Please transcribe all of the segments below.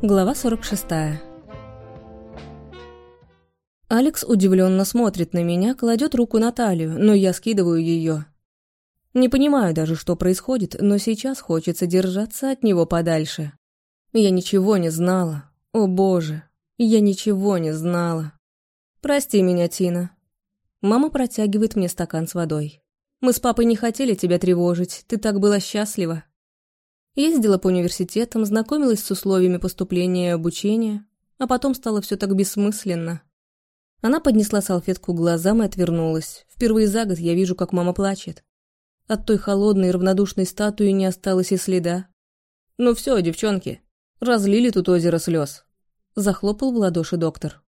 Глава 46. Алекс удивленно смотрит на меня, кладет руку на талию, но я скидываю ее. Не понимаю даже, что происходит, но сейчас хочется держаться от него подальше. Я ничего не знала. О боже, я ничего не знала. Прости меня, Тина. Мама протягивает мне стакан с водой. Мы с папой не хотели тебя тревожить, ты так была счастлива. Ездила по университетам, знакомилась с условиями поступления и обучения, а потом стало все так бессмысленно. Она поднесла салфетку к глазам и отвернулась. Впервые за год я вижу, как мама плачет. От той холодной и равнодушной статуи не осталось и следа. «Ну все, девчонки, разлили тут озеро слез», – захлопал в ладоши доктор.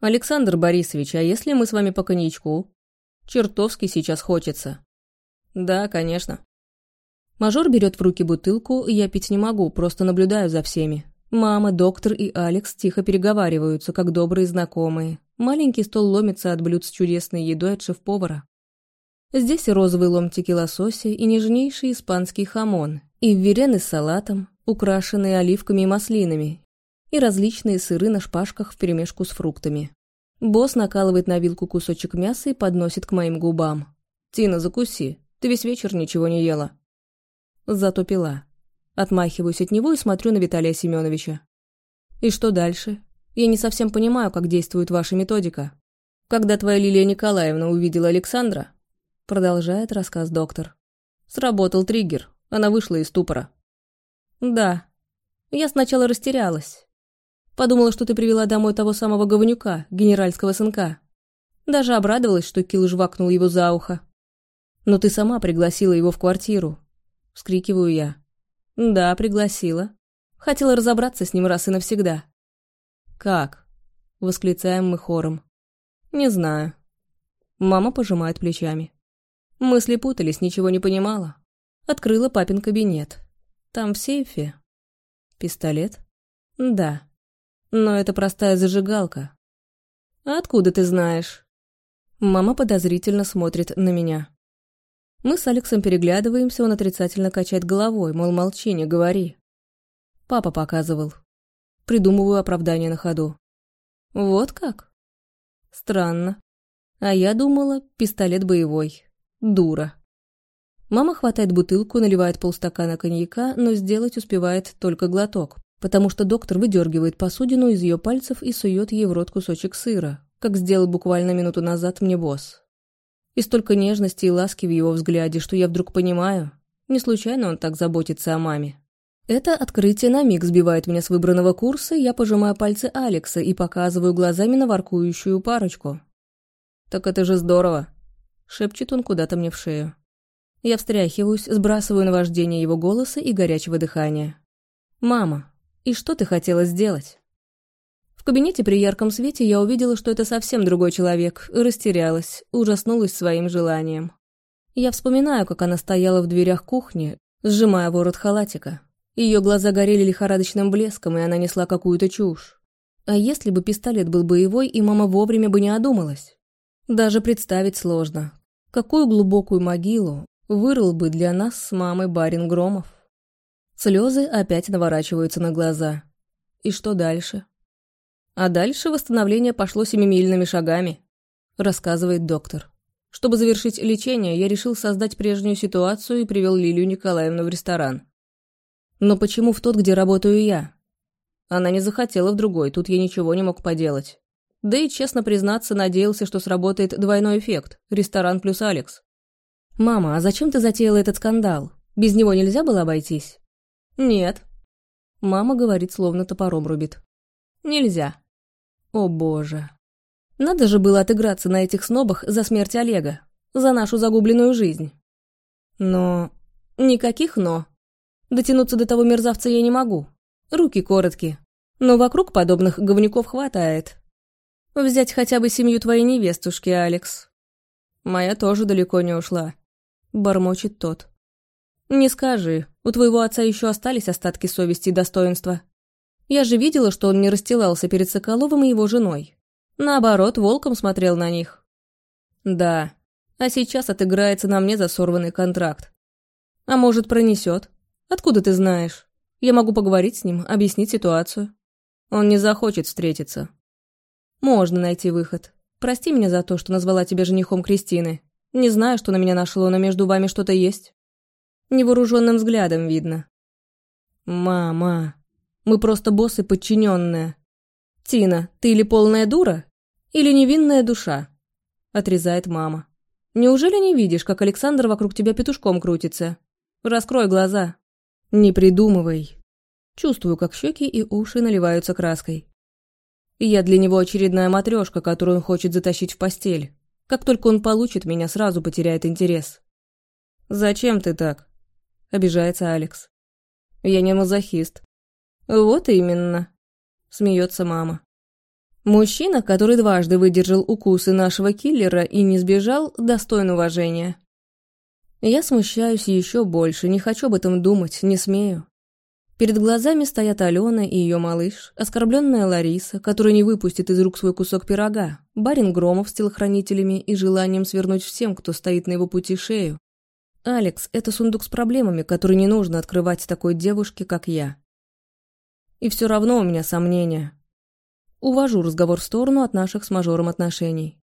«Александр Борисович, а если мы с вами по коньячку? Чертовски сейчас хочется». «Да, конечно». Мажор берет в руки бутылку, я пить не могу, просто наблюдаю за всеми. Мама, доктор и Алекс тихо переговариваются, как добрые знакомые. Маленький стол ломится от блюд с чудесной едой от шеф-повара. Здесь и розовые ломтики лосося, и нежнейший испанский хамон, и верены с салатом, украшенные оливками и маслинами, и различные сыры на шпажках вперемешку с фруктами. Босс накалывает на вилку кусочек мяса и подносит к моим губам. «Тина, закуси, ты весь вечер ничего не ела». Зато пила. Отмахиваюсь от него и смотрю на Виталия Семеновича. И что дальше? Я не совсем понимаю, как действует ваша методика. Когда твоя Лилия Николаевна увидела Александра, продолжает рассказ доктор. Сработал триггер, она вышла из ступора. Да. Я сначала растерялась. Подумала, что ты привела домой того самого говнюка, генеральского сынка. Даже обрадовалась, что Килл жвакнул его за ухо. Но ты сама пригласила его в квартиру, — вскрикиваю я. «Да, пригласила. Хотела разобраться с ним раз и навсегда». «Как?» — восклицаем мы хором. «Не знаю». Мама пожимает плечами. Мысли путались, ничего не понимала. Открыла папин кабинет. Там в сейфе. Пистолет? Да. Но это простая зажигалка. А откуда ты знаешь? Мама подозрительно смотрит на меня. Мы с Алексом переглядываемся, он отрицательно качает головой, мол, молчи, не говори. Папа показывал. Придумываю оправдание на ходу. Вот как? Странно. А я думала, пистолет боевой. Дура. Мама хватает бутылку, наливает полстакана коньяка, но сделать успевает только глоток, потому что доктор выдергивает посудину из ее пальцев и сует ей в рот кусочек сыра, как сделал буквально минуту назад мне босс. И столько нежности и ласки в его взгляде, что я вдруг понимаю, не случайно он так заботится о маме. Это открытие на миг сбивает меня с выбранного курса, я пожимаю пальцы Алекса и показываю глазами на воркующую парочку. «Так это же здорово!» — шепчет он куда-то мне в шею. Я встряхиваюсь, сбрасываю наваждение его голоса и горячего дыхания. «Мама, и что ты хотела сделать?» В кабинете при ярком свете я увидела, что это совсем другой человек, растерялась, ужаснулась своим желанием. Я вспоминаю, как она стояла в дверях кухни, сжимая ворот халатика. Ее глаза горели лихорадочным блеском, и она несла какую-то чушь. А если бы пистолет был боевой, и мама вовремя бы не одумалась? Даже представить сложно. Какую глубокую могилу вырыл бы для нас с мамой барин Громов? Слезы опять наворачиваются на глаза. И что дальше? А дальше восстановление пошло семимильными шагами, рассказывает доктор. Чтобы завершить лечение, я решил создать прежнюю ситуацию и привел Лилию Николаевну в ресторан. Но почему в тот, где работаю я? Она не захотела в другой, тут я ничего не мог поделать. Да и, честно признаться, надеялся, что сработает двойной эффект – ресторан плюс Алекс. «Мама, а зачем ты затеяла этот скандал? Без него нельзя было обойтись?» «Нет». Мама говорит, словно топором рубит. «Нельзя. О боже. Надо же было отыграться на этих снобах за смерть Олега, за нашу загубленную жизнь. Но... Никаких «но». Дотянуться до того мерзавца я не могу. Руки короткие. Но вокруг подобных говнюков хватает. Взять хотя бы семью твоей невестушки, Алекс. Моя тоже далеко не ушла. Бормочет тот. Не скажи, у твоего отца еще остались остатки совести и достоинства. Я же видела, что он не расстилался перед Соколовым и его женой. Наоборот, волком смотрел на них. Да, а сейчас отыграется на мне за сорванный контракт. А может, пронесет? Откуда ты знаешь? Я могу поговорить с ним, объяснить ситуацию. Он не захочет встретиться. Можно найти выход. Прости меня за то, что назвала тебя женихом Кристины. Не знаю, что на меня нашло, но между вами что-то есть. Невооруженным взглядом видно. Мама, мы просто боссы подчиненные. Тина, ты или полная дура, или невинная душа? Отрезает мама. Неужели не видишь, как Александр вокруг тебя петушком крутится? Раскрой глаза. Не придумывай. Чувствую, как щеки и уши наливаются краской. Я для него очередная матрешка, которую он хочет затащить в постель. Как только он получит меня, сразу потеряет интерес. «Зачем ты так?» – обижается Алекс. «Я не мазохист». «Вот именно», – смеется мама. Мужчина, который дважды выдержал укусы нашего киллера и не сбежал, достоин уважения. Я смущаюсь еще больше, не хочу об этом думать, не смею. Перед глазами стоят Алена и ее малыш, оскорбленная Лариса, которая не выпустит из рук свой кусок пирога, барин Громов с телохранителями и желанием свернуть всем, кто стоит на его пути шею. Алекс – это сундук с проблемами, который не нужно открывать такой девушке, как я. И все равно у меня сомнения. Увожу разговор в сторону от наших с мажором отношений.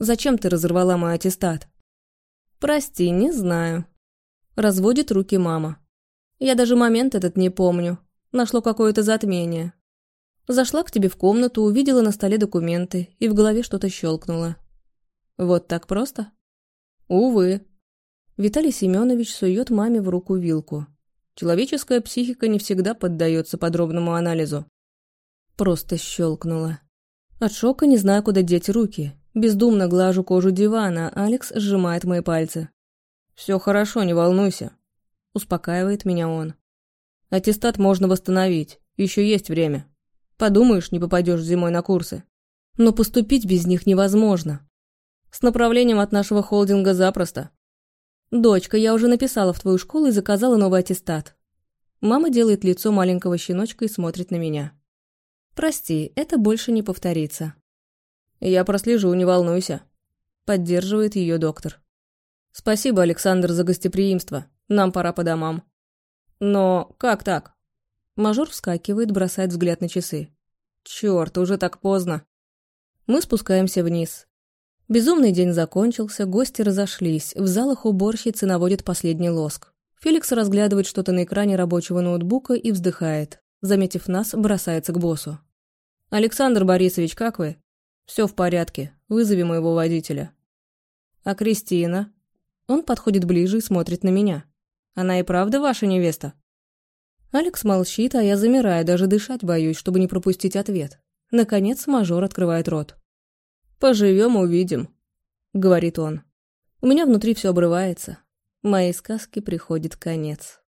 «Зачем ты разорвала мой аттестат?» «Прости, не знаю». Разводит руки мама. Я даже момент этот не помню. Нашло какое-то затмение. Зашла к тебе в комнату, увидела на столе документы, и в голове что-то щелкнуло. Вот так просто? Увы. Виталий Семенович сует маме в руку вилку. Человеческая психика не всегда поддается подробному анализу. Просто щелкнула. От шока не знаю, куда деть руки. Бездумно глажу кожу дивана, Алекс сжимает мои пальцы. «Все хорошо, не волнуйся. Успокаивает меня он. Аттестат можно восстановить, еще есть время. Подумаешь, не попадешь зимой на курсы. Но поступить без них невозможно. С направлением от нашего холдинга запросто. Дочка, я уже написала в твою школу и заказала новый аттестат. Мама делает лицо маленького щеночка и смотрит на меня. Прости, это больше не повторится. Я прослежу, не волнуйся. Поддерживает ее доктор. Спасибо, Александр, за гостеприимство. Нам пора по домам. Но как так? Мажор вскакивает, бросает взгляд на часы. Черт, уже так поздно. Мы спускаемся вниз. Безумный день закончился, гости разошлись, в залах уборщицы наводят последний лоск. Феликс разглядывает что-то на экране рабочего ноутбука и вздыхает. Заметив нас, бросается к боссу. «Александр Борисович, как вы?» «Все в порядке. Вызови моего водителя». «А Кристина?» Он подходит ближе и смотрит на меня. Она и правда ваша невеста?» Алекс молчит, а я замираю, даже дышать боюсь, чтобы не пропустить ответ. Наконец мажор открывает рот. «Поживем, увидим», — говорит он. У меня внутри все обрывается. Моей сказке приходит конец.